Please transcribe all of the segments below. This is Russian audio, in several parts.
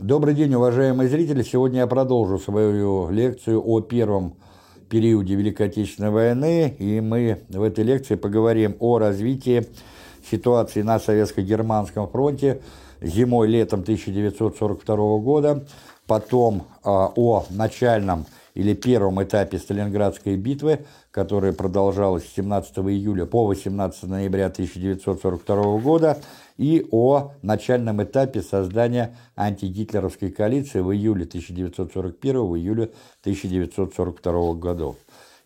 Добрый день, уважаемые зрители! Сегодня я продолжу свою лекцию о первом периоде Великой Отечественной войны, и мы в этой лекции поговорим о развитии ситуации на Советско-Германском фронте зимой-летом 1942 года, потом а, о начальном или первом этапе Сталинградской битвы, которая продолжалась с 17 июля по 18 ноября 1942 года, и о начальном этапе создания антигитлеровской коалиции в июле 1941 в июле 1942 годов.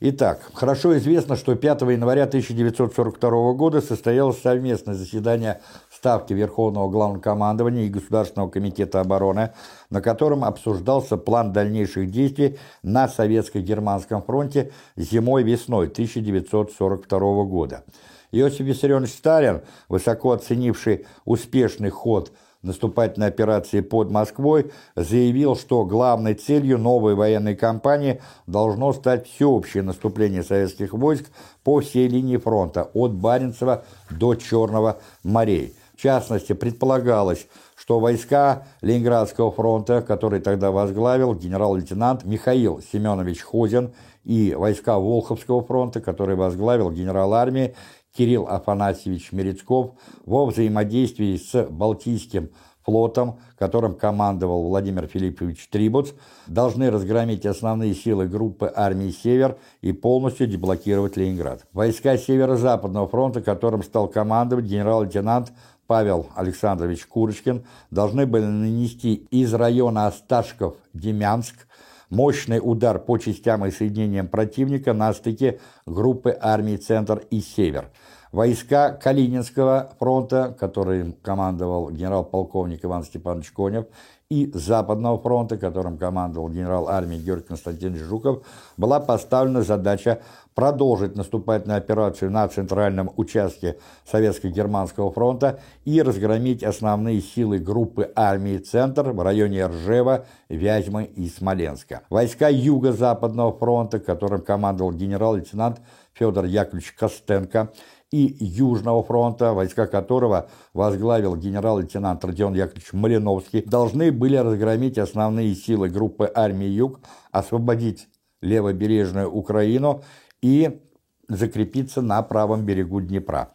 Итак, хорошо известно, что 5 января 1942 года состоялось совместное заседание Ставки Верховного Главнокомандования и Государственного комитета обороны, на котором обсуждался план дальнейших действий на Советско-Германском фронте зимой-весной 1942 года. Иосиф Виссарионович Сталин, высоко оценивший успешный ход наступательной операции под Москвой, заявил, что главной целью новой военной кампании должно стать всеобщее наступление советских войск по всей линии фронта, от Баренцева до Черного морей. В частности, предполагалось, что войска Ленинградского фронта, который тогда возглавил генерал-лейтенант Михаил Семенович Хозин, и войска Волховского фронта, который возглавил генерал армии Кирилл Афанасьевич Мерецков во взаимодействии с Балтийским флотом, которым командовал Владимир Филиппович Трибуц, должны разгромить основные силы группы армии «Север» и полностью деблокировать Ленинград. Войска Северо-Западного фронта, которым стал командовать генерал-лейтенант Павел Александрович Курочкин, должны были нанести из района Осташков-Демянск мощный удар по частям и соединениям противника на стыке группы армий «Центр» и «Север». Войска Калининского фронта, которым командовал генерал-полковник Иван Степанович Конев, и Западного фронта, которым командовал генерал армии Георгий Константинович Жуков, была поставлена задача продолжить наступательную операцию на центральном участке Советско-Германского фронта и разгромить основные силы группы армии «Центр» в районе Ржева, Вязьмы и Смоленска. Войска Юго-Западного фронта, которым командовал генерал-лейтенант Федор Яковлевич Костенко, и Южного фронта, войска которого возглавил генерал-лейтенант Родион Яковлевич Малиновский, должны были разгромить основные силы группы армии «Юг», освободить левобережную Украину и закрепиться на правом берегу Днепра.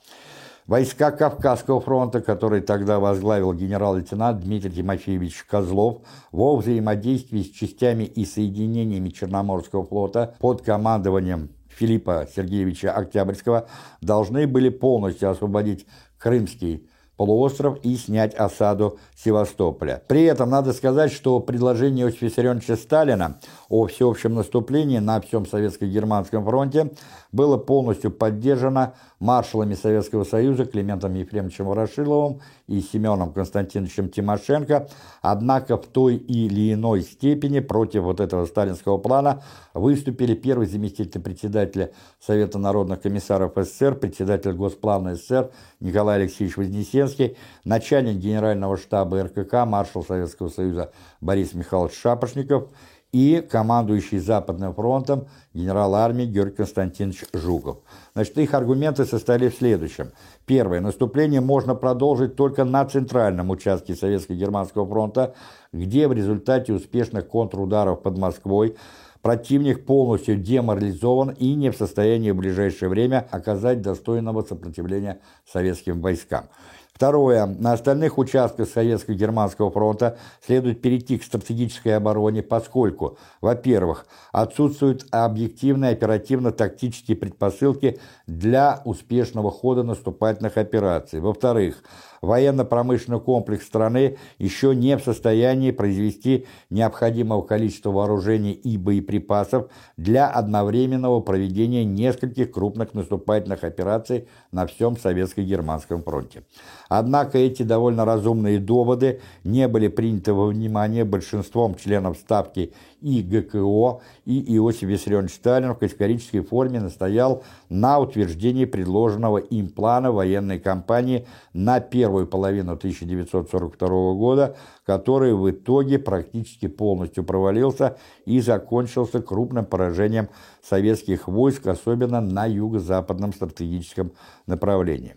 Войска Кавказского фронта, который тогда возглавил генерал-лейтенант Дмитрий Тимофеевич Козлов, во взаимодействии с частями и соединениями Черноморского флота под командованием Филиппа Сергеевича Октябрьского должны были полностью освободить Крымский полуостров и снять осаду Севастополя. При этом надо сказать, что предложение Иосифа Сталина о всеобщем наступлении на всем Советско-Германском фронте было полностью поддержано маршалами Советского Союза Климентом Ефремовичем Ворошиловым и Семеном Константиновичем Тимошенко, однако в той или иной степени против вот этого сталинского плана выступили первый заместитель председателя Совета народных комиссаров СССР, председатель Госплана СССР Николай Алексеевич Вознесенский, начальник генерального штаба РКК, маршал Советского Союза Борис Михайлович Шапошников и командующий Западным фронтом генерал армии Георгий Константинович Жуков. Значит, их аргументы состояли в следующем. Первое. Наступление можно продолжить только на центральном участке Советско-Германского фронта, где в результате успешных контрударов под Москвой противник полностью деморализован и не в состоянии в ближайшее время оказать достойного сопротивления советским войскам. Второе. На остальных участках Советско-Германского фронта следует перейти к стратегической обороне, поскольку, во-первых, отсутствуют объективные оперативно-тактические предпосылки для успешного хода наступательных операций. Во-вторых, военно-промышленный комплекс страны еще не в состоянии произвести необходимого количества вооружений и боеприпасов для одновременного проведения нескольких крупных наступательных операций на всем Советско-Германском фронте. Однако эти довольно разумные доводы не были приняты во внимание большинством членов Ставки и ГКО, и Иосиф Виссарионович Сталин в категорической форме настоял на утверждении предложенного им плана военной кампании на первую половину 1942 года, который в итоге практически полностью провалился и закончился крупным поражением советских войск, особенно на юго-западном стратегическом направлении.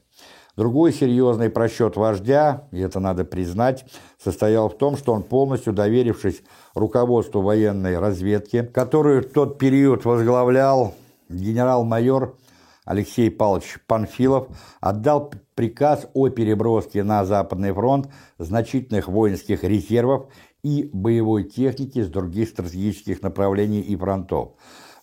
Другой серьезный просчет вождя, и это надо признать, состоял в том, что он полностью доверившись руководству военной разведки, которую в тот период возглавлял генерал-майор Алексей Павлович Панфилов, отдал приказ о переброске на Западный фронт значительных воинских резервов и боевой техники с других стратегических направлений и фронтов.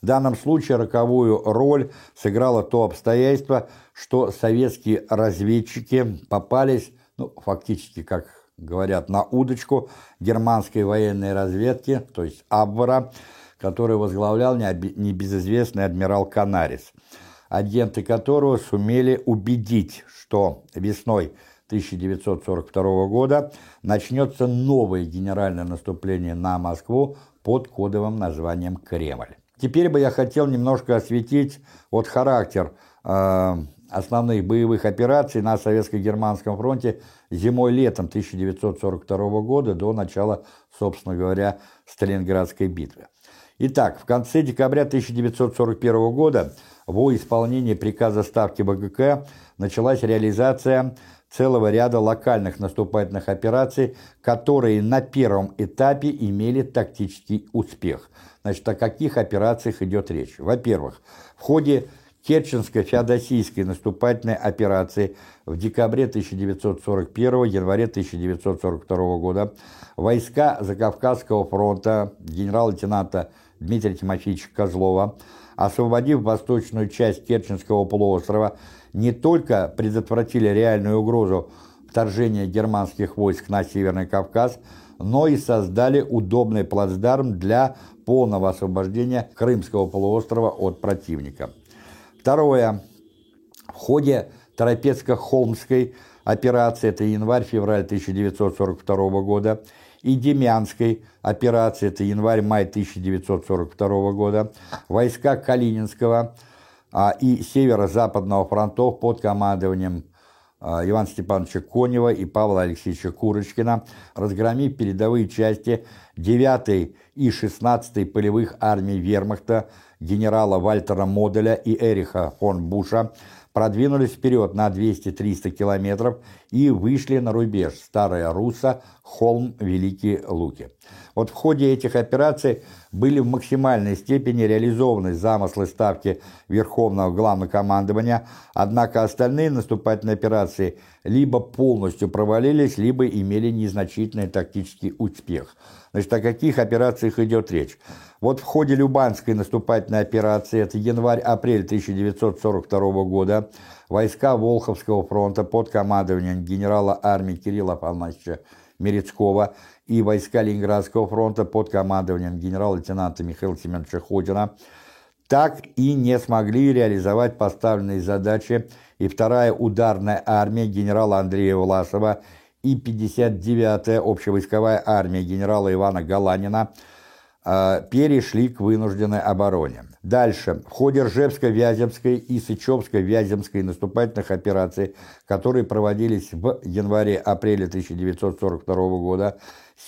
Данном случае роковую роль сыграло то обстоятельство, что советские разведчики попались, ну, фактически, как говорят, на удочку германской военной разведки, то есть Абвера, который возглавлял небезызвестный адмирал Канарис, агенты которого сумели убедить, что весной 1942 года начнется новое генеральное наступление на Москву под кодовым названием «Кремль». Теперь бы я хотел немножко осветить вот характер э, основных боевых операций на Советско-Германском фронте зимой-летом 1942 года до начала, собственно говоря, Сталинградской битвы. Итак, в конце декабря 1941 года во исполнении приказа Ставки БГК началась реализация целого ряда локальных наступательных операций, которые на первом этапе имели тактический успех – Значит, о каких операциях идет речь? Во-первых, в ходе Керченско-Феодосийской наступательной операции в декабре 1941 январе 1942 года войска Закавказского фронта генерал-лейтенанта Дмитрия Тимофеевича Козлова, освободив восточную часть Керченского полуострова, не только предотвратили реальную угрозу вторжения германских войск на Северный Кавказ, но и создали удобный плацдарм для полного освобождения Крымского полуострова от противника. Второе. В ходе Торопецко-Холмской операции, это январь-февраль 1942 года, и Демянской операции, это январь-май 1942 года, войска Калининского и Северо-Западного фронтов под командованием а, Ивана Степановича Конева и Павла Алексеевича Курочкина, разгромив передовые части 9 и 16 полевых армий вермахта генерала Вальтера Моделя и Эриха фон Буша, продвинулись вперед на 200-300 километров и вышли на рубеж Старая Руса, Холм, Великие Луки. Вот в ходе этих операций были в максимальной степени реализованы замыслы ставки Верховного Главнокомандования, однако остальные наступательные операции либо полностью провалились, либо имели незначительный тактический успех. Значит, о каких операциях идет речь? Вот в ходе Любанской наступательной операции, это январь-апрель 1942 года, войска Волховского фронта под командованием генерала армии Кирилла Афанасьевича Мерецкого и войска Ленинградского фронта под командованием генерал-лейтенанта Михаила Семеновича Ходина так и не смогли реализовать поставленные задачи, и вторая ударная армия генерала Андрея Власова и 59-я общевойсковая армия генерала Ивана Галанина перешли к вынужденной обороне. Дальше. В ходе Ржевско-Вяземской и Сычевско-Вяземской наступательных операций, которые проводились в январе-апреле 1942 года,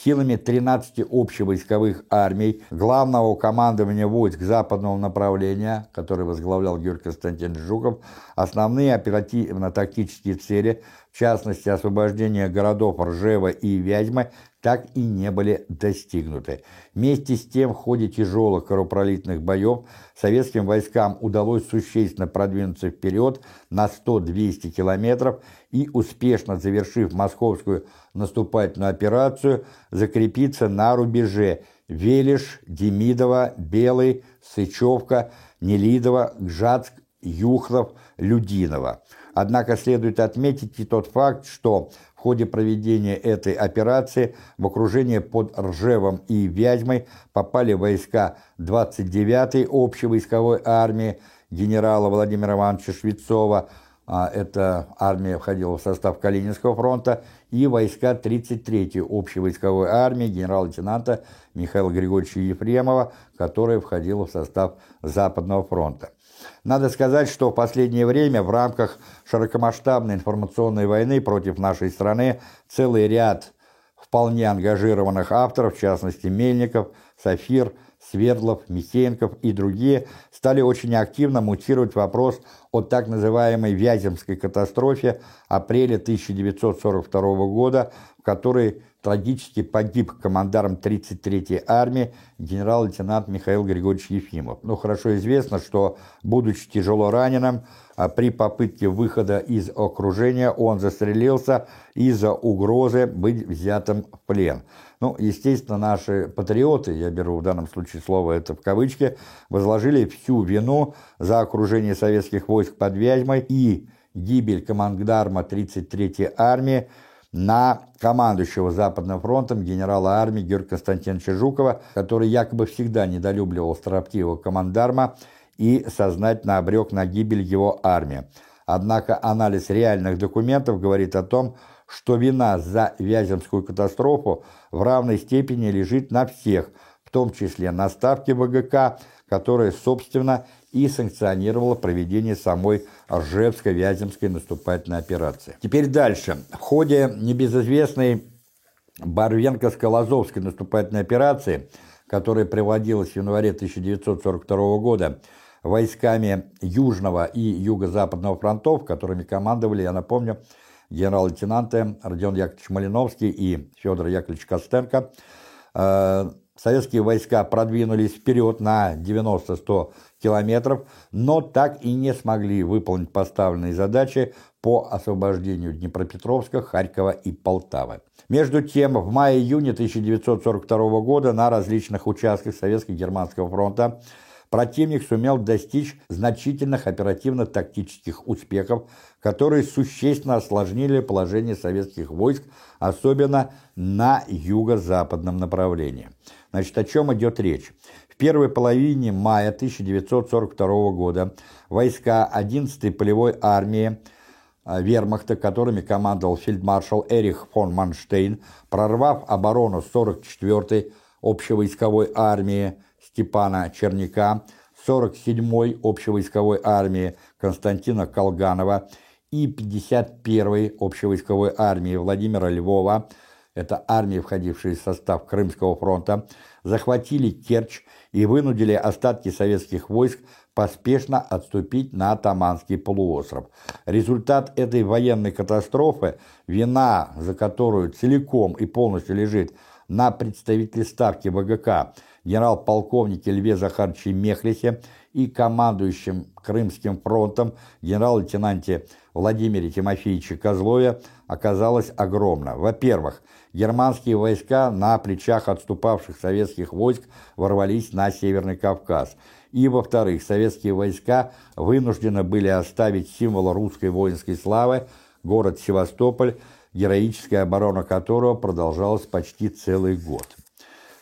силами 13 общевойсковых армий Главного командования войск западного направления, который возглавлял Георгий Константинович Жуков, основные оперативно-тактические цели, в частности освобождение городов Ржева и Вязьмы, так и не были достигнуты. Вместе с тем, в ходе тяжелых кровопролитных боев советским войскам удалось существенно продвинуться вперед на 100-200 километров и, успешно завершив московскую наступательную операцию, закрепиться на рубеже Велиш, Демидова, Белый, Сычевка, Нелидова, Гжатск, Юхлов, Людинова. Однако следует отметить и тот факт, что в ходе проведения этой операции в окружение под Ржевом и Вязьмой попали войска 29-й общевойсковой армии генерала Владимира Ивановича Швецова, а эта армия входила в состав Калининского фронта, и войска 33-й общевойсковой армии генерал-лейтенанта Михаила Григорьевича Ефремова, которая входила в состав Западного фронта. Надо сказать, что в последнее время в рамках широкомасштабной информационной войны против нашей страны целый ряд вполне ангажированных авторов, в частности Мельников, Сафир, Свердлов, Михеенков и другие, стали очень активно мутировать вопрос о так называемой Вяземской катастрофе апреля 1942 года, в которой трагически погиб командарм 33-й армии генерал-лейтенант Михаил Григорьевич Ефимов. Ну, хорошо известно, что, будучи тяжело раненым, а при попытке выхода из окружения он застрелился из-за угрозы быть взятым в плен. Ну, естественно, наши патриоты, я беру в данном случае слово это в кавычки, возложили всю вину за окружение советских войск под Вязьмой и гибель командарма 33-й армии на командующего Западным фронтом генерала армии Георгия Константиновича Жукова, который якобы всегда недолюбливал строптивого командарма и сознательно обрек на гибель его армии. Однако анализ реальных документов говорит о том, что вина за Вяземскую катастрофу в равной степени лежит на всех, в том числе на ставке ВГК, которая, собственно, и санкционировала проведение самой Ржевско-Вяземской наступательной операции. Теперь дальше. В ходе небезызвестной Барвенко-Скалозовской наступательной операции, которая проводилась в январе 1942 года войсками Южного и Юго-Западного фронтов, которыми командовали, я напомню, генерал-лейтенанты Родион Яковлевич Малиновский и Федор Яковлевич Костенко, э, советские войска продвинулись вперед на 90-100 километров, но так и не смогли выполнить поставленные задачи по освобождению Днепропетровска, Харькова и Полтавы. Между тем, в мае-июне 1942 года на различных участках Советско-Германского фронта противник сумел достичь значительных оперативно-тактических успехов, которые существенно осложнили положение советских войск, особенно на юго-западном направлении. Значит, о чем идет речь? В первой половине мая 1942 года войска 11-й полевой армии а, вермахта, которыми командовал фельдмаршал Эрих фон Манштейн, прорвав оборону 44-й общевойсковой армии, Степана Черняка, 47-й общевойсковой армии Константина Колганова и 51-й общевойсковой армии Владимира Львова, это армии, входившие в состав Крымского фронта, захватили Керчь и вынудили остатки советских войск поспешно отступить на Атаманский полуостров. Результат этой военной катастрофы, вина за которую целиком и полностью лежит на представителе ставки ВГК генерал-полковнике Льве Захаровиче Мехлисе и командующим Крымским фронтом генерал-лейтенанте Владимире Тимофеевиче Козлове оказалось огромно. Во-первых, германские войска на плечах отступавших советских войск ворвались на Северный Кавказ. И, во-вторых, советские войска вынуждены были оставить символ русской воинской славы, город Севастополь, героическая оборона которого продолжалась почти целый год.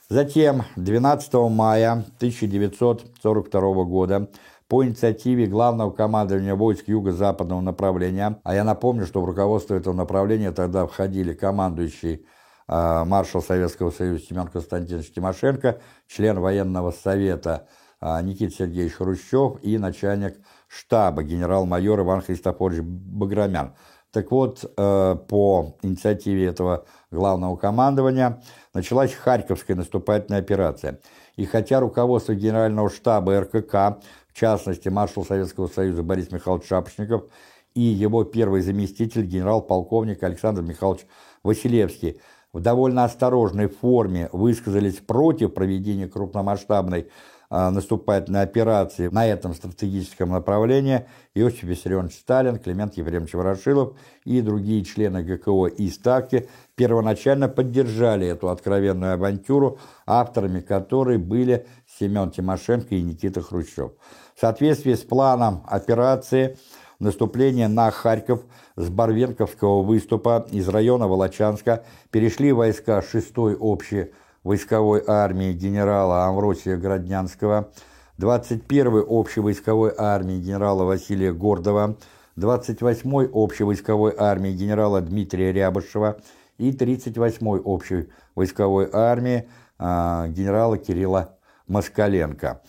Затем, 12 мая 1942 года, по инициативе Главного командования войск Юго-Западного направления, а я напомню, что в руководство этого направления тогда входили командующий э, маршал Советского Союза Семен Константинович Тимошенко, член военного совета э, Никита Сергеевич Хрущев и начальник штаба генерал-майор Иван Христофорович Баграмян. Так вот, э, по инициативе этого главного командования началась Харьковская наступательная операция. И хотя руководство Генерального штаба РКК, в частности маршал Советского Союза Борис Михайлович Шапошников и его первый заместитель генерал-полковник Александр Михайлович Василевский в довольно осторожной форме высказались против проведения крупномасштабной а, наступательной операции на этом стратегическом направлении Иосиф Виссарионович Сталин, Климент Ефремович Ворошилов и другие члены ГКО и Ставки первоначально поддержали эту откровенную авантюру, авторами которой были Семен Тимошенко и Никита Хрущев. В соответствии с планом операции наступления на Харьков с Барвенковского выступа из района Волочанска перешли войска 6-й общей войсковой армии генерала Амвросия Граднянского, 21-й общевойсковой армии генерала Василия Гордова, 28-й общевойсковой армии генерала Дмитрия Рябышева и 38-й общей войсковой армии а, генерала Кирилла Москаленко.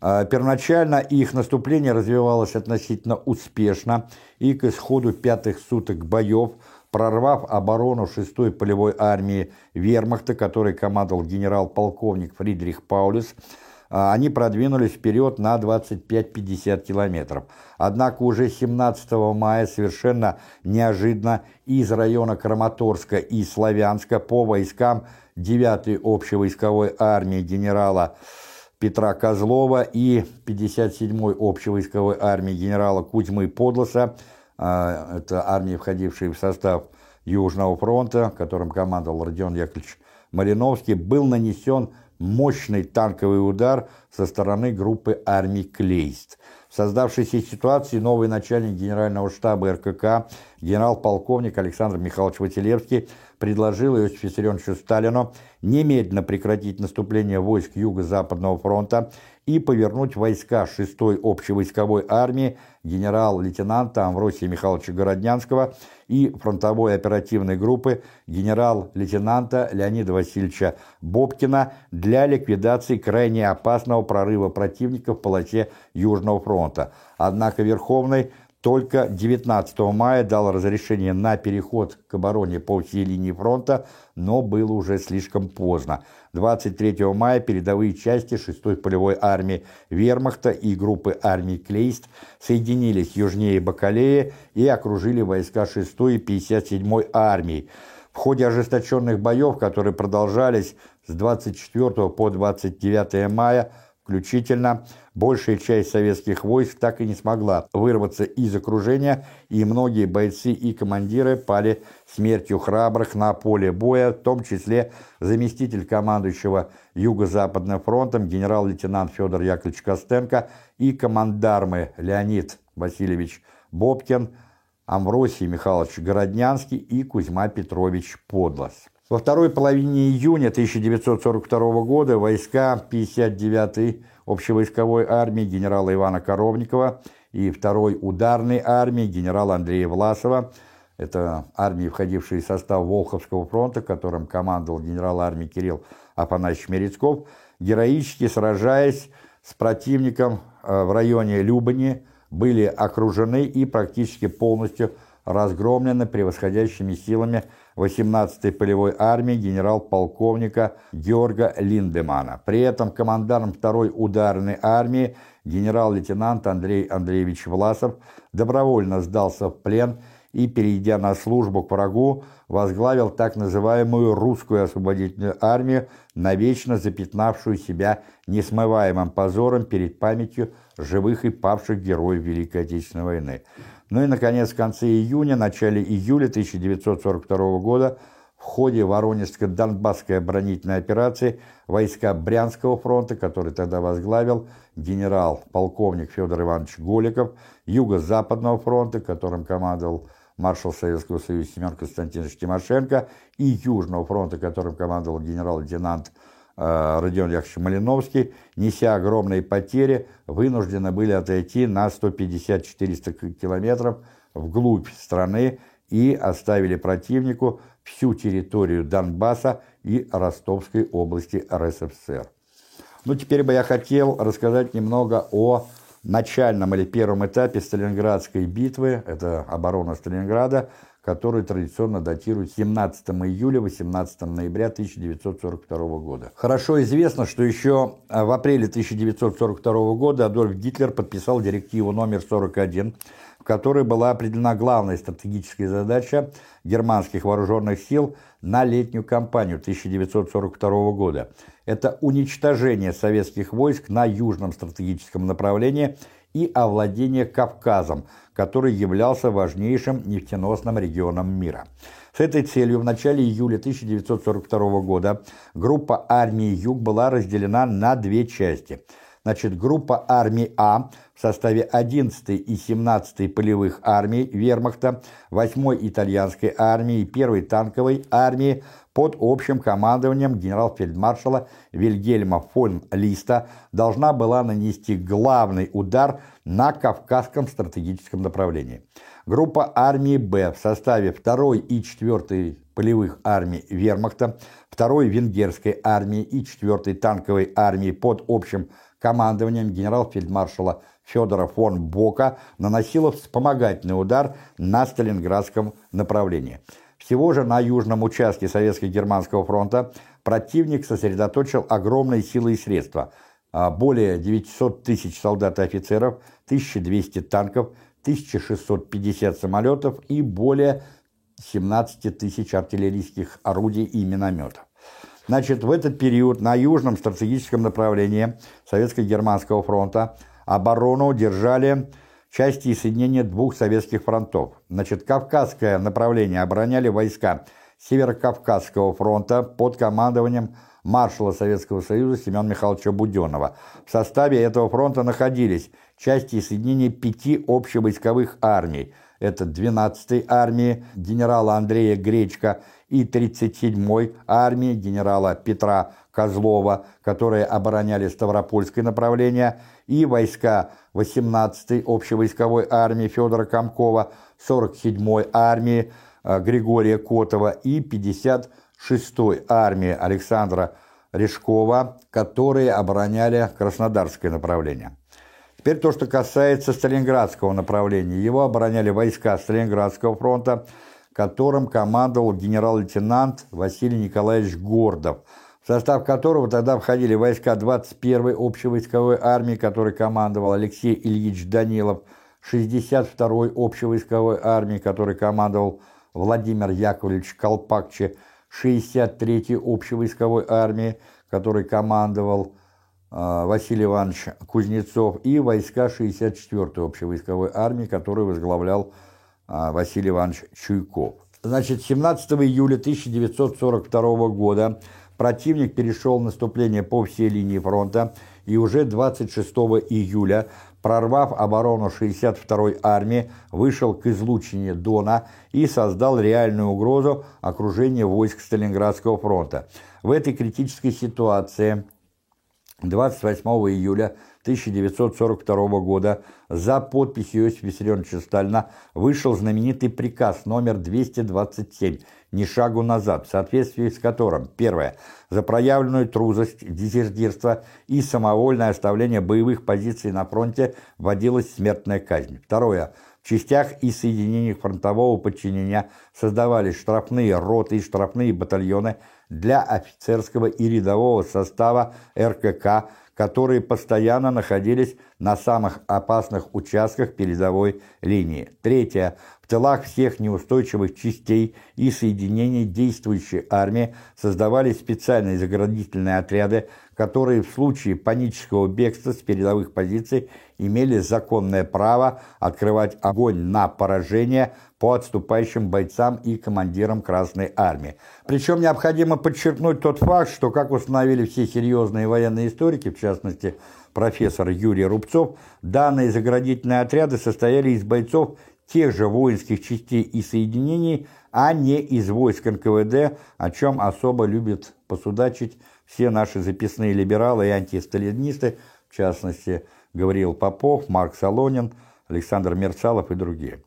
А, первоначально их наступление развивалось относительно успешно, и к исходу пятых суток боев – прорвав оборону 6-й полевой армии вермахта, которой командовал генерал-полковник Фридрих Паулюс, а, они продвинулись вперед на 25-50 километров. Однако уже 17 мая совершенно неожиданно из района Краматорска и Славянска по войскам 9-й общевойсковой армии генерала Петра Козлова и 57-й общевойсковой армии генерала Кузьмы Подлоса, это армии, входившие в состав Южного фронта, которым командовал Родион Яковлевич Малиновский, был нанесен мощный танковый удар со стороны группы армий «Клейст». В создавшейся ситуации новый начальник генерального штаба РКК, генерал-полковник Александр Михайлович Василевский, предложил Иосифу Виссарионовичу Сталину немедленно прекратить наступление войск Юго-Западного фронта и повернуть войска 6-й общевойсковой армии генерал-лейтенанта Амвросия Михайловича Городнянского и фронтовой оперативной группы генерал-лейтенанта Леонида Васильевича Бобкина для ликвидации крайне опасного прорыва противника в полосе Южного фронта. Однако Верховный только 19 мая дал разрешение на переход к обороне по всей линии фронта, но было уже слишком поздно. 23 мая передовые части 6-й полевой армии Вермахта и группы армий Клейст соединились южнее Бакалея и окружили войска 6-й и 57-й армии. В ходе ожесточенных боев, которые продолжались с 24 по 29 мая, включительно, большая часть советских войск так и не смогла вырваться из окружения, и многие бойцы и командиры пали смертью храбрых на поле боя, в том числе заместитель командующего Юго-Западным фронтом генерал-лейтенант Федор Яковлевич Костенко и командармы Леонид Васильевич Бобкин, Амвросий Михайлович Городнянский и Кузьма Петрович Подлос. Во второй половине июня 1942 года войска 59-й общевойсковой армии генерала Ивана Коровникова и второй ударной армии генерала Андрея Власова, это армии, входившие в состав Волховского фронта, которым командовал генерал армии Кирилл Афанасьевич Мерецков, героически сражаясь с противником э, в районе Любани, были окружены и практически полностью разгромлены превосходящими силами 18-й полевой армии генерал-полковника Георга Линдемана. При этом командарм 2-й ударной армии генерал-лейтенант Андрей Андреевич Власов добровольно сдался в плен и, перейдя на службу к врагу, возглавил так называемую русскую освободительную армию, навечно запятнавшую себя несмываемым позором перед памятью живых и павших героев Великой Отечественной войны. Ну и, наконец, в конце июня, начале июля 1942 года в ходе Воронежско-Донбасской оборонительной операции войска Брянского фронта, который тогда возглавил генерал-полковник Федор Иванович Голиков, Юго-Западного фронта, которым командовал маршал Советского Союза Семен Константинович Тимошенко, и Южного фронта, которым командовал генерал-лейтенант Э, Родион Яковлевич Малиновский, неся огромные потери, вынуждены были отойти на 150-400 километров вглубь страны и оставили противнику всю территорию Донбасса и Ростовской области РСФСР. Ну, теперь бы я хотел рассказать немного о начальном или первом этапе Сталинградской битвы, это оборона Сталинграда, который традиционно датирует 17 июля 18 ноября 1942 года. Хорошо известно, что еще в апреле 1942 года Адольф Гитлер подписал директиву номер 41, в которой была определена главная стратегическая задача германских вооруженных сил на летнюю кампанию 1942 года. Это уничтожение советских войск на южном стратегическом направлении и овладение Кавказом – который являлся важнейшим нефтеносным регионом мира. С этой целью в начале июля 1942 года группа армии «Юг» была разделена на две части. Значит, группа армии А в составе 11-й и 17-й полевых армий Вермахта, 8-й итальянской армии и 1-й танковой армии под общим командованием генерал-фельдмаршала Вильгельма фон Листа должна была нанести главный удар на Кавказском стратегическом направлении. Группа армии «Б» в составе 2 и 4 полевых армий Вермахта, 2 венгерской армии и 4 танковой армии под общим командованием генерал-фельдмаршала Федора фон Бока наносила вспомогательный удар на Сталинградском направлении. Всего же на южном участке Советско-Германского фронта противник сосредоточил огромные силы и средства – а, более 900 тысяч солдат и офицеров, 1200 танков, 1650 самолетов и более 17 тысяч артиллерийских орудий и минометов. Значит, в этот период на южном стратегическом направлении Советско-Германского фронта оборону держали части и соединения двух советских фронтов. Значит, Кавказское направление обороняли войска Северокавказского фронта под командованием маршала Советского Союза Семена Михайловича Буденного. В составе этого фронта находились части и соединения пяти общевойсковых армий. Это 12-й армии генерала Андрея Гречка и 37-й армии генерала Петра Козлова, которые обороняли Ставропольское направление, и войска 18-й общевойсковой армии Федора Комкова, 47-й армии э, Григория Котова и 56-й армии Александра Решкова, которые обороняли Краснодарское направление. Теперь то, что касается Сталинградского направления. Его обороняли войска Сталинградского фронта, которым командовал генерал-лейтенант Василий Николаевич Гордов, в состав которого тогда входили войска 21-й общевойсковой армии, которой командовал Алексей Ильич Данилов, 62-й общевойсковой армии, которой командовал Владимир Яковлевич Колпакче, 63-й общевойсковой армии, которой командовал э, Василий Иванович Кузнецов, и войска 64-й общевойсковой армии, которую возглавлял а, Василий Иванович Чуйков. Значит, 17 июля 1942 года противник перешел наступление по всей линии фронта и уже 26 июля, прорвав оборону 62-й армии, вышел к излучине Дона и создал реальную угрозу окружения войск Сталинградского фронта. В этой критической ситуации 28 июля 1942 года за подписью Иосифа Виссарионовича Сталина вышел знаменитый приказ номер 227 «Ни шагу назад», в соответствии с которым, первое, за проявленную трузость, дезертирство и самовольное оставление боевых позиций на фронте вводилась смертная казнь. Второе, в частях и соединениях фронтового подчинения создавались штрафные роты и штрафные батальоны для офицерского и рядового состава РКК которые постоянно находились на самых опасных участках передовой линии. Третье. В тылах всех неустойчивых частей и соединений действующей армии создавались специальные заградительные отряды, которые в случае панического бегства с передовых позиций имели законное право открывать огонь на поражение по отступающим бойцам и командирам Красной Армии. Причем необходимо подчеркнуть тот факт, что, как установили все серьезные военные историки, в частности, профессор Юрий Рубцов, данные заградительные отряды состояли из бойцов тех же воинских частей и соединений, а не из войск НКВД, о чем особо любят посудачить все наши записные либералы и антисталинисты, в частности, Гавриил Попов, Марк Солонин, Александр Мерцалов и другие.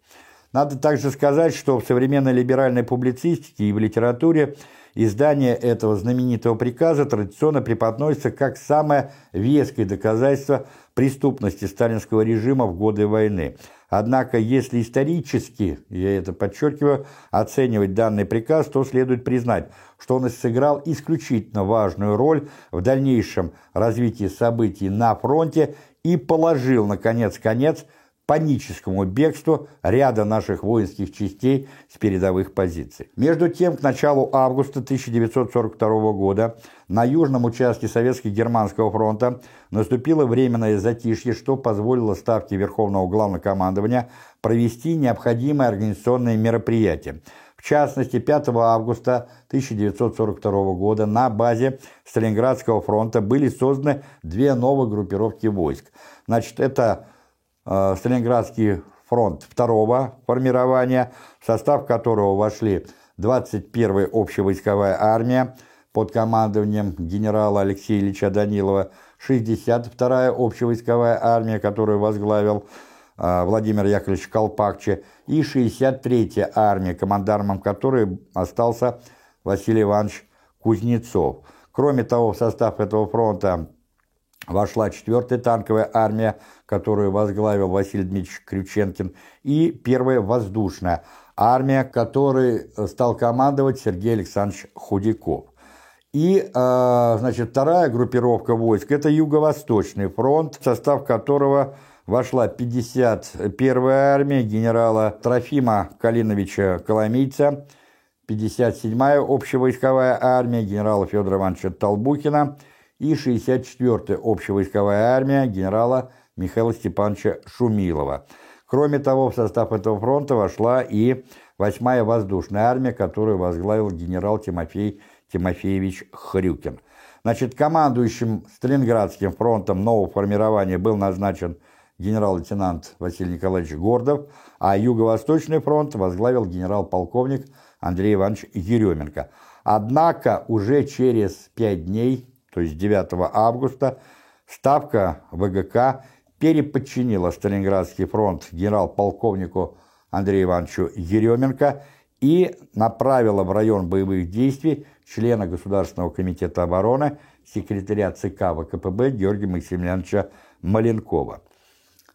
Надо также сказать, что в современной либеральной публицистике и в литературе издание этого знаменитого приказа традиционно преподносится как самое веское доказательство преступности сталинского режима в годы войны. Однако, если исторически, я это подчеркиваю, оценивать данный приказ, то следует признать, что он сыграл исключительно важную роль в дальнейшем развитии событий на фронте и положил, наконец, конец паническому бегству ряда наших воинских частей с передовых позиций. Между тем, к началу августа 1942 года на южном участке Советско-Германского фронта наступило временное затишье, что позволило Ставке Верховного Главнокомандования провести необходимые организационные мероприятия. В частности, 5 августа 1942 года на базе Сталинградского фронта были созданы две новые группировки войск. Значит, это Сталинградский фронт второго формирования, в состав которого вошли 21-я общевойсковая армия под командованием генерала Алексея Ильича Данилова, 62-я общевойсковая армия, которую возглавил э, Владимир Яковлевич Колпакче, и 63-я армия, командармом которой остался Василий Иванович Кузнецов. Кроме того, в состав этого фронта вошла 4-я танковая армия, которую возглавил Василий Дмитриевич Крюченкин, и первая воздушная армия, которой стал командовать Сергей Александрович Худяков. И, э, значит, вторая группировка войск – это Юго-Восточный фронт, в состав которого вошла 51-я армия генерала Трофима Калиновича Коломийца, 57-я общевойсковая армия генерала Федора Ивановича Толбухина и 64-я общевойсковая армия генерала Михаила Степановича Шумилова. Кроме того, в состав этого фронта вошла и 8-я воздушная армия, которую возглавил генерал Тимофей Тимофеевич Хрюкин. Значит, командующим Сталинградским фронтом нового формирования был назначен генерал-лейтенант Василий Николаевич Гордов, а Юго-Восточный фронт возглавил генерал-полковник Андрей Иванович Еременко. Однако уже через пять дней, то есть 9 августа, Ставка ВГК переподчинила Сталинградский фронт генерал-полковнику Андрею Ивановичу Еременко и направила в район боевых действий члена Государственного комитета обороны, секретаря ЦК ВКПБ Георгия Максимiliaновича Маленкова.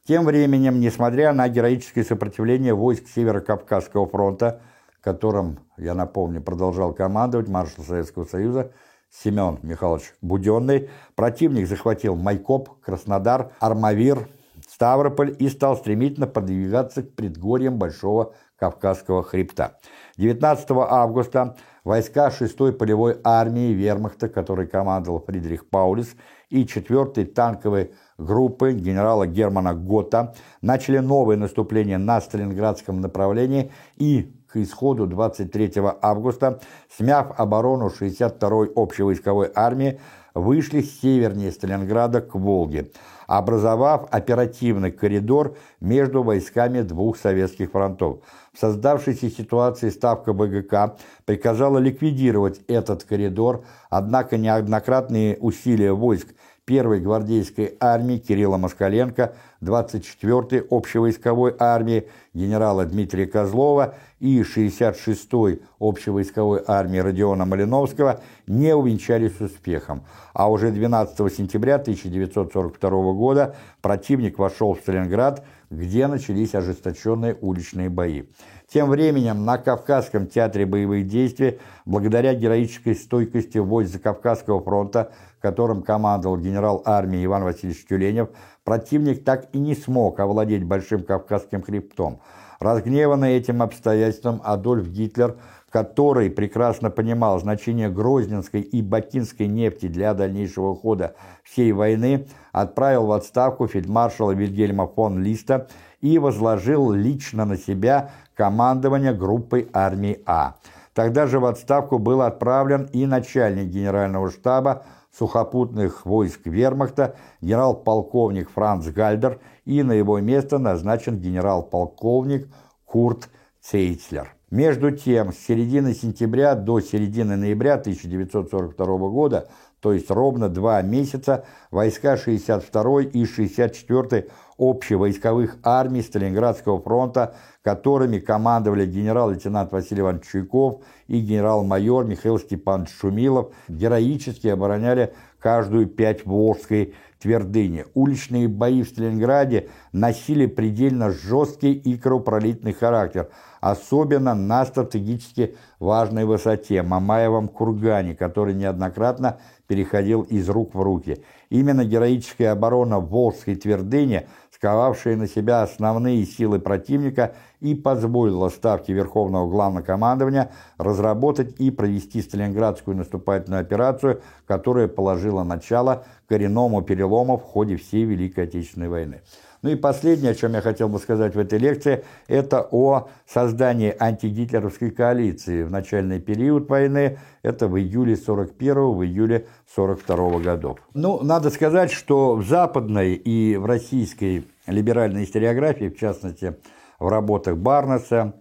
Тем временем, несмотря на героическое сопротивление войск Северо-Кавказского фронта, которым, я напомню, продолжал командовать маршал Советского Союза Семен Михайлович Буденный, противник захватил Майкоп, Краснодар, Армавир, Ставрополь и стал стремительно подвигаться к предгорьям Большого Кавказского хребта. 19 августа войска 6-й полевой армии вермахта, которой командовал Фридрих Паулис, и 4-й танковой группы генерала Германа Гота начали новое наступление на Сталинградском направлении и к исходу 23 августа, смяв оборону 62-й общевойсковой армии, вышли севернее Сталинграда к Волге, образовав оперативный коридор между войсками двух советских фронтов. В создавшейся ситуации Ставка БГК приказала ликвидировать этот коридор, однако неоднократные усилия войск первой гвардейской армии Кирилла Москаленко, 24-й общевойсковой армии генерала Дмитрия Козлова и 66-й общевойсковой армии Родиона Малиновского не увенчались успехом, а уже 12 сентября 1942 года противник вошел в Сталинград, где начались ожесточенные уличные бои. Тем временем на Кавказском театре боевых действий, благодаря героической стойкости войск Закавказского фронта, которым командовал генерал армии Иван Васильевич Тюленев, противник так и не смог овладеть Большим Кавказским хребтом. Разгневанный этим обстоятельством Адольф Гитлер, который прекрасно понимал значение Грозненской и Бакинской нефти для дальнейшего хода всей войны, отправил в отставку фельдмаршала Вильгельма фон Листа и возложил лично на себя командование группой армии А. Тогда же в отставку был отправлен и начальник генерального штаба сухопутных войск вермахта генерал-полковник Франц Гальдер и на его место назначен генерал-полковник Курт Цейцлер. Между тем, с середины сентября до середины ноября 1942 года, то есть ровно два месяца, войска 62-й и 64-й общевойсковых армий Сталинградского фронта, которыми командовали генерал-лейтенант Василий Иванович Чуйков и генерал-майор Михаил Степанович Шумилов, героически обороняли каждую пять Волжской твердыни. Уличные бои в Сталинграде носили предельно жесткий и кровопролитный характер, особенно на стратегически важной высоте Мамаевом кургане, который неоднократно переходил из рук в руки. Именно героическая оборона Волжской твердыни – сковавшая на себя основные силы противника и позволила Ставке Верховного Главнокомандования разработать и провести Сталинградскую наступательную операцию, которая положила начало коренному перелому в ходе всей Великой Отечественной войны. Ну и последнее, о чем я хотел бы сказать в этой лекции, это о создании антигитлеровской коалиции в начальный период войны, это в июле 41 в июле 42 годов. Ну, надо сказать, что в западной и в российской либеральной историографии, в частности, в работах Барнеса,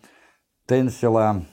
Тенсела,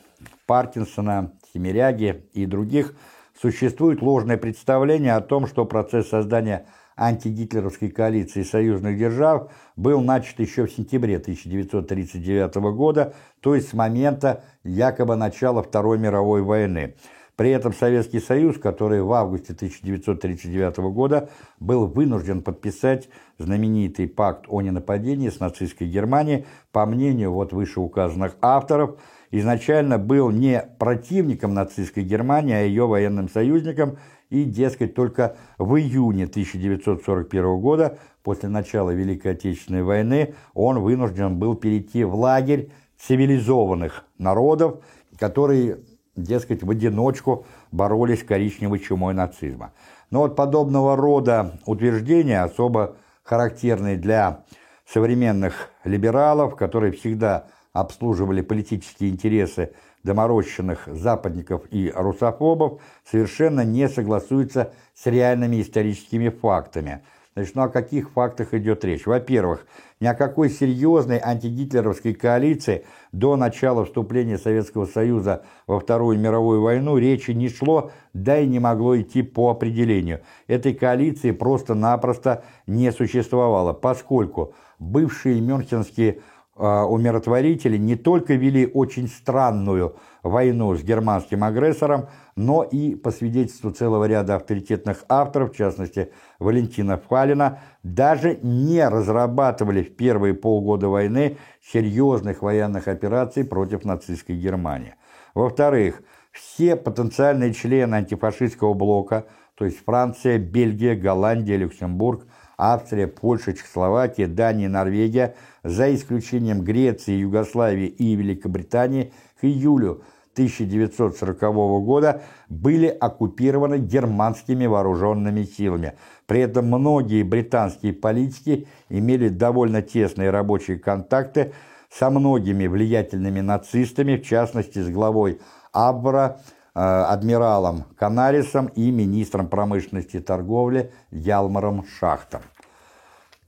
Паркинсона, Семиряги и других, существует ложное представление о том, что процесс создания антигитлеровской коалиции союзных держав был начат еще в сентябре 1939 года, то есть с момента якобы начала Второй мировой войны. При этом Советский Союз, который в августе 1939 года был вынужден подписать знаменитый пакт о ненападении с нацистской Германией, по мнению вот вышеуказанных авторов, изначально был не противником нацистской Германии, а ее военным союзником, и, дескать, только в июне 1941 года, после начала Великой Отечественной войны, он вынужден был перейти в лагерь цивилизованных народов, которые дескать, в одиночку боролись с коричневой чумой нацизма. Но вот подобного рода утверждения, особо характерные для современных либералов, которые всегда обслуживали политические интересы доморощенных западников и русофобов, совершенно не согласуются с реальными историческими фактами – Значит, ну о каких фактах идет речь? Во-первых, ни о какой серьезной антигитлеровской коалиции до начала вступления Советского Союза во Вторую мировую войну речи не шло, да и не могло идти по определению. Этой коалиции просто-напросто не существовало, поскольку бывшие мюнхенские умиротворители не только вели очень странную войну с германским агрессором, но и, по свидетельству целого ряда авторитетных авторов, в частности Валентина Фалина, даже не разрабатывали в первые полгода войны серьезных военных операций против нацистской Германии. Во-вторых, все потенциальные члены антифашистского блока, то есть Франция, Бельгия, Голландия, Люксембург – Австрия, Польша, Чехословакия, Дания, Норвегия, за исключением Греции, Югославии и Великобритании, к июлю 1940 года были оккупированы германскими вооруженными силами. При этом многие британские политики имели довольно тесные рабочие контакты со многими влиятельными нацистами, в частности с главой Аббара, э, адмиралом Канарисом и министром промышленности и торговли Ялмаром Шахтом.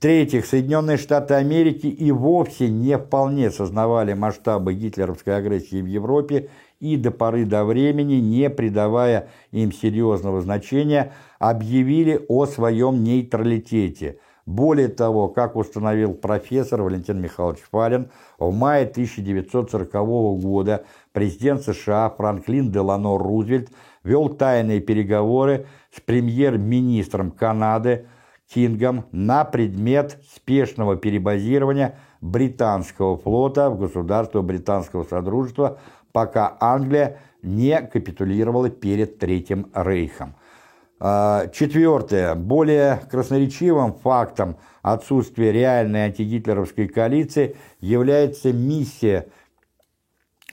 В-третьих, Соединенные Штаты Америки и вовсе не вполне сознавали масштабы гитлеровской агрессии в Европе и до поры до времени, не придавая им серьезного значения, объявили о своем нейтралитете. Более того, как установил профессор Валентин Михайлович Фалин, в мае 1940 года президент США Франклин Делано Рузвельт вел тайные переговоры с премьер-министром Канады Кингом на предмет спешного перебазирования британского флота в государство британского содружества, пока Англия не капитулировала перед Третьим Рейхом. А, четвертое. Более красноречивым фактом отсутствия реальной антигитлеровской коалиции является миссия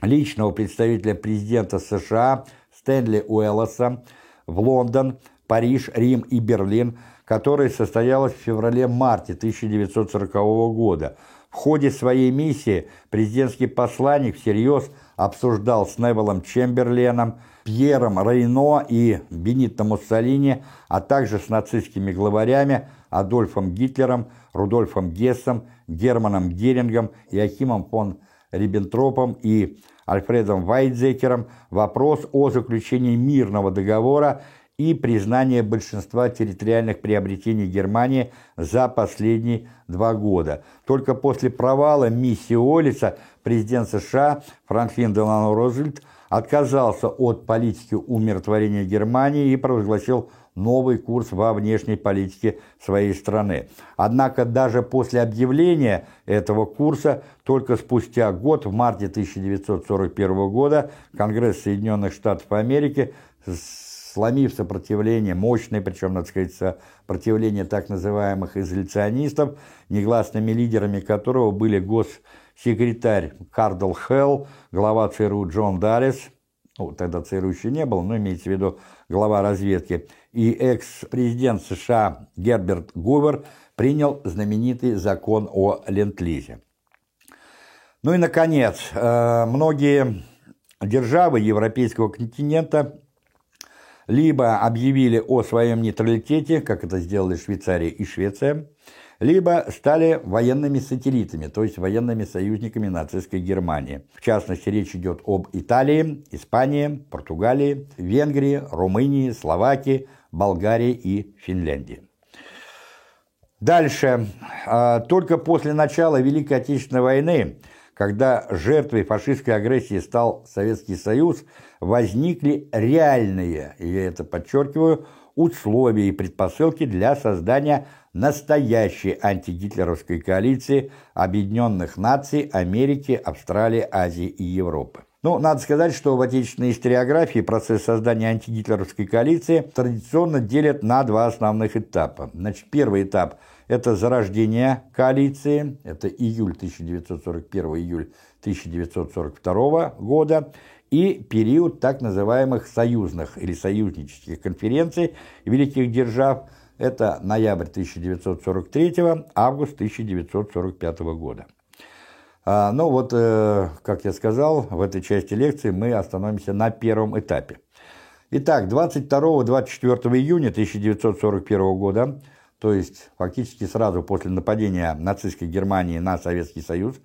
личного представителя президента США Стэнли Уэллоса в Лондон, Париж, Рим и Берлин – которая состоялась в феврале-марте 1940 года. В ходе своей миссии президентский посланник всерьез обсуждал с Невелом Чемберленом, Пьером Рейно и Бенито Муссолини, а также с нацистскими главарями Адольфом Гитлером, Рудольфом Гессом, Германом Герингом, Иохимом фон Риббентропом и Альфредом Вайтзекером вопрос о заключении мирного договора и признание большинства территориальных приобретений Германии за последние два года. Только после провала миссии Олиса президент США Франклин Делано Рузвельт отказался от политики умиротворения Германии и провозгласил новый курс во внешней политике своей страны. Однако даже после объявления этого курса, только спустя год, в марте 1941 года, Конгресс Соединенных Штатов Америки сломив сопротивление, мощное, причем, надо сказать, сопротивление так называемых изоляционистов, негласными лидерами которого были госсекретарь Кардл Хелл, глава ЦРУ Джон Даррис, ну, тогда ЦРУ еще не было, но имеется в виду глава разведки, и экс-президент США Герберт Гувер принял знаменитый закон о Ленд-Лизе. Ну и, наконец, э, многие державы европейского континента либо объявили о своем нейтралитете, как это сделали Швейцария и Швеция, либо стали военными сателлитами, то есть военными союзниками нацистской Германии. В частности, речь идет об Италии, Испании, Португалии, Венгрии, Румынии, Словакии, Болгарии и Финляндии. Дальше. А, только после начала Великой Отечественной войны когда жертвой фашистской агрессии стал Советский Союз, возникли реальные, я это подчеркиваю, условия и предпосылки для создания настоящей антигитлеровской коалиции Объединенных Наций Америки, Австралии, Азии и Европы. Ну, надо сказать, что в отечественной историографии процесс создания антигитлеровской коалиции традиционно делят на два основных этапа. Значит, первый этап – это зарождение коалиции, это июль 1941, июль 1942 года, и период так называемых союзных или союзнических конференций великих держав – это ноябрь 1943, август 1945 года. А, ну вот, э, как я сказал, в этой части лекции мы остановимся на первом этапе. Итак, 22-24 июня 1941 года, то есть фактически сразу после нападения нацистской Германии на Советский Союз,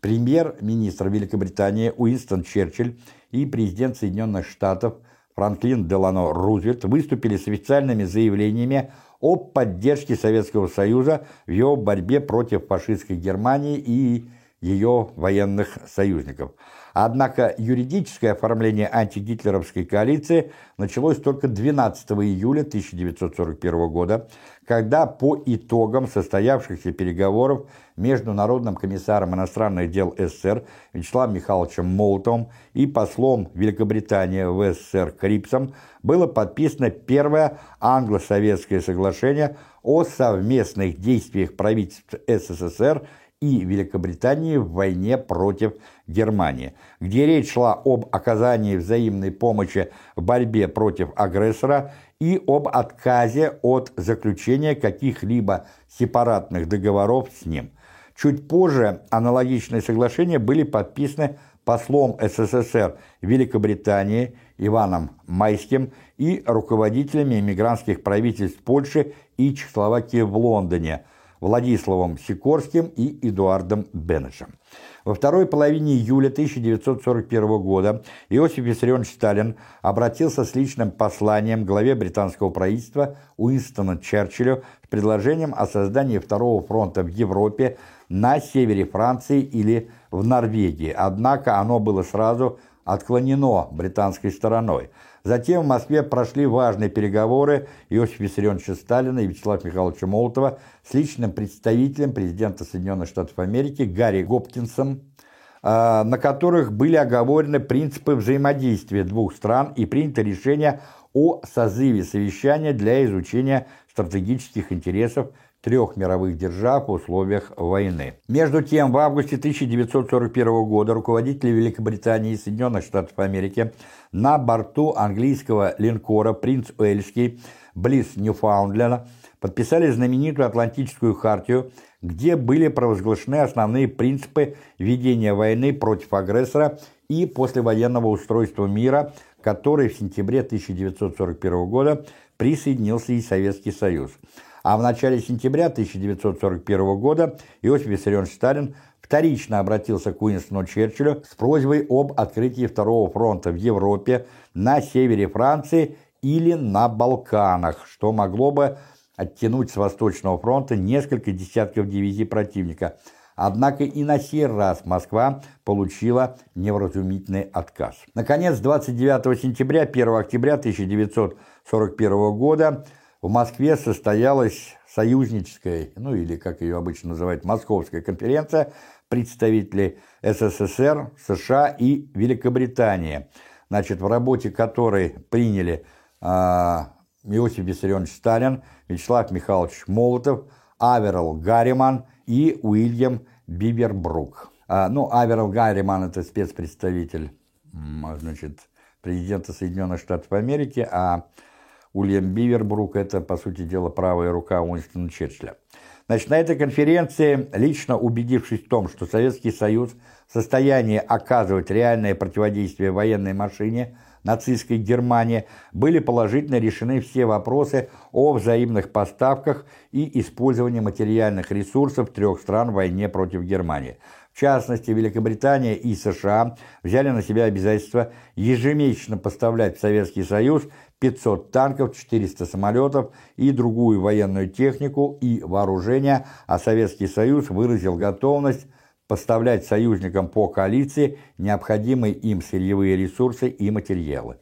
премьер-министр Великобритании Уинстон Черчилль и президент Соединенных Штатов Франклин Делано Рузвельт выступили с официальными заявлениями о поддержке Советского Союза в его борьбе против фашистской Германии и ее военных союзников. Однако юридическое оформление антигитлеровской коалиции началось только 12 июля 1941 года, когда по итогам состоявшихся переговоров между Народным комиссаром иностранных дел СССР Вячеславом Михайловичем Молотовым и послом Великобритании в СССР Крипсом было подписано первое англо-советское соглашение о совместных действиях правительств СССР и Великобритании в войне против Германии, где речь шла об оказании взаимной помощи в борьбе против агрессора и об отказе от заключения каких-либо сепаратных договоров с ним. Чуть позже аналогичные соглашения были подписаны послом СССР Великобритании Иваном Майским и руководителями эмигрантских правительств Польши и Чехословакии в Лондоне – Владиславом Сикорским и Эдуардом Беннешем. Во второй половине июля 1941 года Иосиф Виссарионович Сталин обратился с личным посланием главе британского правительства Уинстону Черчиллю с предложением о создании второго фронта в Европе на севере Франции или в Норвегии, однако оно было сразу отклонено британской стороной – Затем в Москве прошли важные переговоры Иосифа Виссарионовича Сталина и Вячеслава Михайловича Молотова с личным представителем президента Соединенных Штатов Америки Гарри Гопкинсом, а, на которых были оговорены принципы взаимодействия двух стран и принято решение о созыве совещания для изучения стратегических интересов трех мировых держав в условиях войны. Между тем, в августе 1941 года руководители Великобритании и Соединенных Штатов Америки на борту английского линкора «Принц Уэльский» близ Ньюфаундленда подписали знаменитую Атлантическую хартию, где были провозглашены основные принципы ведения войны против агрессора и послевоенного устройства мира, который в сентябре 1941 года присоединился и Советский Союз – а в начале сентября 1941 года Иосиф Виссарионович Сталин вторично обратился к Уинстону Черчиллю с просьбой об открытии Второго фронта в Европе, на севере Франции или на Балканах, что могло бы оттянуть с Восточного фронта несколько десятков дивизий противника. Однако и на сей раз Москва получила невразумительный отказ. Наконец, 29 сентября, 1 октября 1941 года в Москве состоялась союзническая, ну или, как ее обычно называют, Московская конференция представителей СССР, США и Великобритании, значит, в работе которой приняли э, Иосиф Виссарионович Сталин, Вячеслав Михайлович Молотов, Аверл Гарриман и Уильям Бибербрук. А, ну, Аверл Гарриман – это спецпредставитель, значит, президента Соединенных Штатов Америки, а Уильям Бивербрук – это, по сути дела, правая рука Уинстона Черчилля. Значит, на этой конференции, лично убедившись в том, что Советский Союз в состоянии оказывать реальное противодействие военной машине нацистской Германии, были положительно решены все вопросы о взаимных поставках и использовании материальных ресурсов трех стран в войне против Германии. В частности, Великобритания и США взяли на себя обязательство ежемесячно поставлять в Советский Союз 500 танков, 400 самолетов и другую военную технику и вооружение, а Советский Союз выразил готовность поставлять союзникам по коалиции необходимые им сырьевые ресурсы и материалы.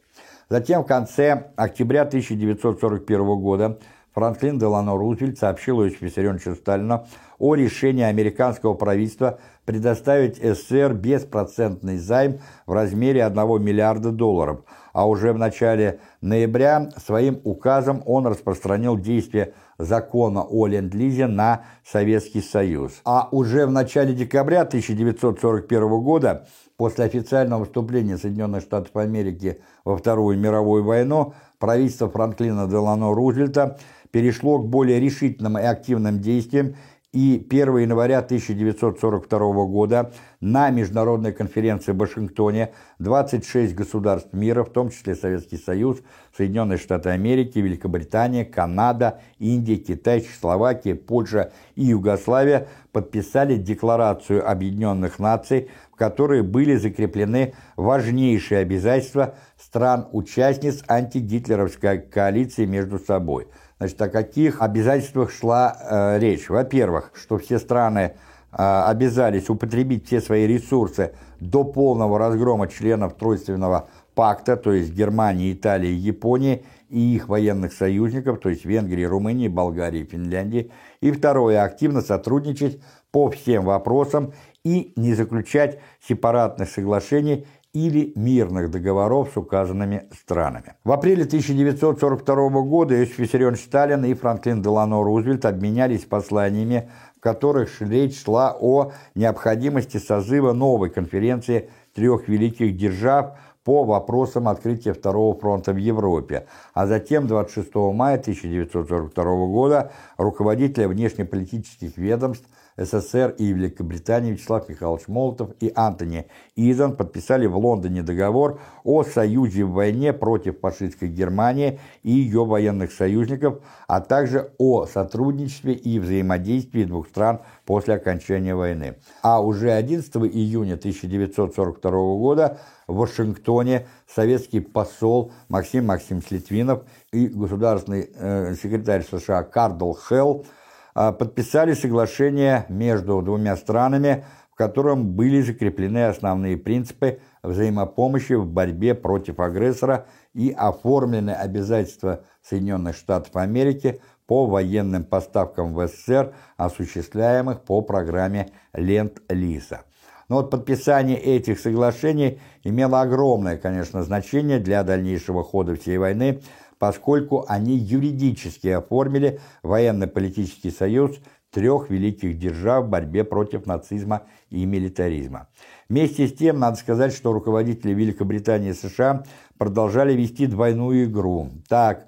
Затем в конце октября 1941 года Франклин Делано Рузвельт сообщил Иосифу Виссарионовичу Сталину о решении американского правительства предоставить СССР беспроцентный займ в размере 1 миллиарда долларов, а уже в начале ноября своим указом он распространил действие закона о Ленд-Лизе на Советский Союз. А уже в начале декабря 1941 года, после официального вступления Соединенных Штатов Америки во Вторую мировую войну, правительство Франклина Делано Рузвельта перешло к более решительным и активным действиям и 1 января 1942 года на международной конференции в Вашингтоне 26 государств мира, в том числе Советский Союз, Соединенные Штаты Америки, Великобритания, Канада, Индия, Китай, Чехословакия, Польша и Югославия подписали Декларацию Объединенных Наций, в которой были закреплены важнейшие обязательства стран-участниц антигитлеровской коалиции между собой – Значит, о каких обязательствах шла э, речь? Во-первых, что все страны э, обязались употребить все свои ресурсы до полного разгрома членов Тройственного пакта, то есть Германии, Италии, Японии и их военных союзников, то есть Венгрии, Румынии, Болгарии, Финляндии. И второе, активно сотрудничать по всем вопросам и не заключать сепаратных соглашений или мирных договоров с указанными странами. В апреле 1942 года Иосиф Виссарионович Сталин и Франклин Делано Рузвельт обменялись посланиями, в которых речь шла о необходимости созыва новой конференции трех великих держав по вопросам открытия Второго фронта в Европе, а затем 26 мая 1942 года руководителя внешнеполитических ведомств СССР и Великобритании Вячеслав Михайлович Молотов и Антони Изан подписали в Лондоне договор о союзе в войне против фашистской Германии и ее военных союзников, а также о сотрудничестве и взаимодействии двух стран после окончания войны. А уже 11 июня 1942 года в Вашингтоне советский посол Максим Максимович Литвинов и государственный э, секретарь США Кардл Хелл подписали соглашение между двумя странами, в котором были закреплены основные принципы взаимопомощи в борьбе против агрессора и оформлены обязательства Соединенных Штатов Америки по военным поставкам в СССР, осуществляемых по программе Ленд-Лиза. Но вот подписание этих соглашений имело огромное, конечно, значение для дальнейшего хода всей войны, поскольку они юридически оформили военно-политический союз трех великих держав в борьбе против нацизма и милитаризма. Вместе с тем, надо сказать, что руководители Великобритании и США продолжали вести двойную игру. Так,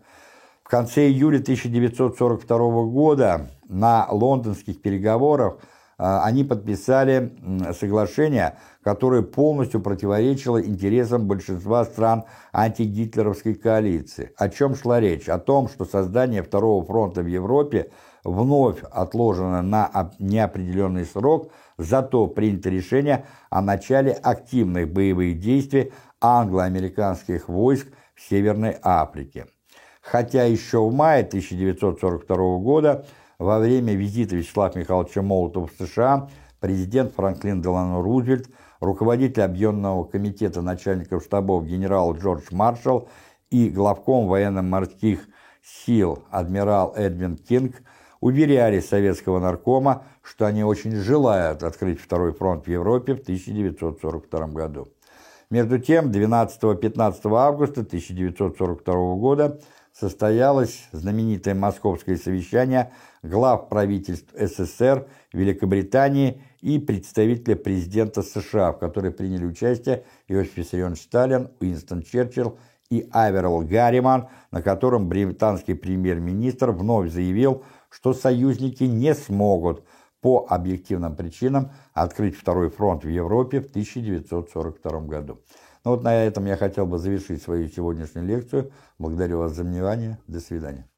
в конце июля 1942 года на лондонских переговорах а, они подписали соглашение, которое полностью противоречило интересам большинства стран антигитлеровской коалиции. О чем шла речь? О том, что создание Второго фронта в Европе вновь отложено на неопределенный срок, зато принято решение о начале активных боевых действий англо-американских войск в Северной Африке. Хотя еще в мае 1942 года во время визита Вячеслава Михайловича Молотова в США президент Франклин Делано Рузвельт, руководитель Объединенного комитета начальников штабов генерал Джордж Маршалл и главком военно-морских сил адмирал Эдвин Кинг уверяли советского наркома, что они очень желают открыть второй фронт в Европе в 1942 году. Между тем, 12-15 августа 1942 года состоялось знаменитое московское совещание глав правительств СССР, Великобритании и представителя президента США, в которой приняли участие Иосиф Виссарионович Сталин, Уинстон Черчилль и Аверл Гарриман, на котором британский премьер-министр вновь заявил, что союзники не смогут по объективным причинам открыть второй фронт в Европе в 1942 году. Ну вот на этом я хотел бы завершить свою сегодняшнюю лекцию. Благодарю вас за внимание. До свидания.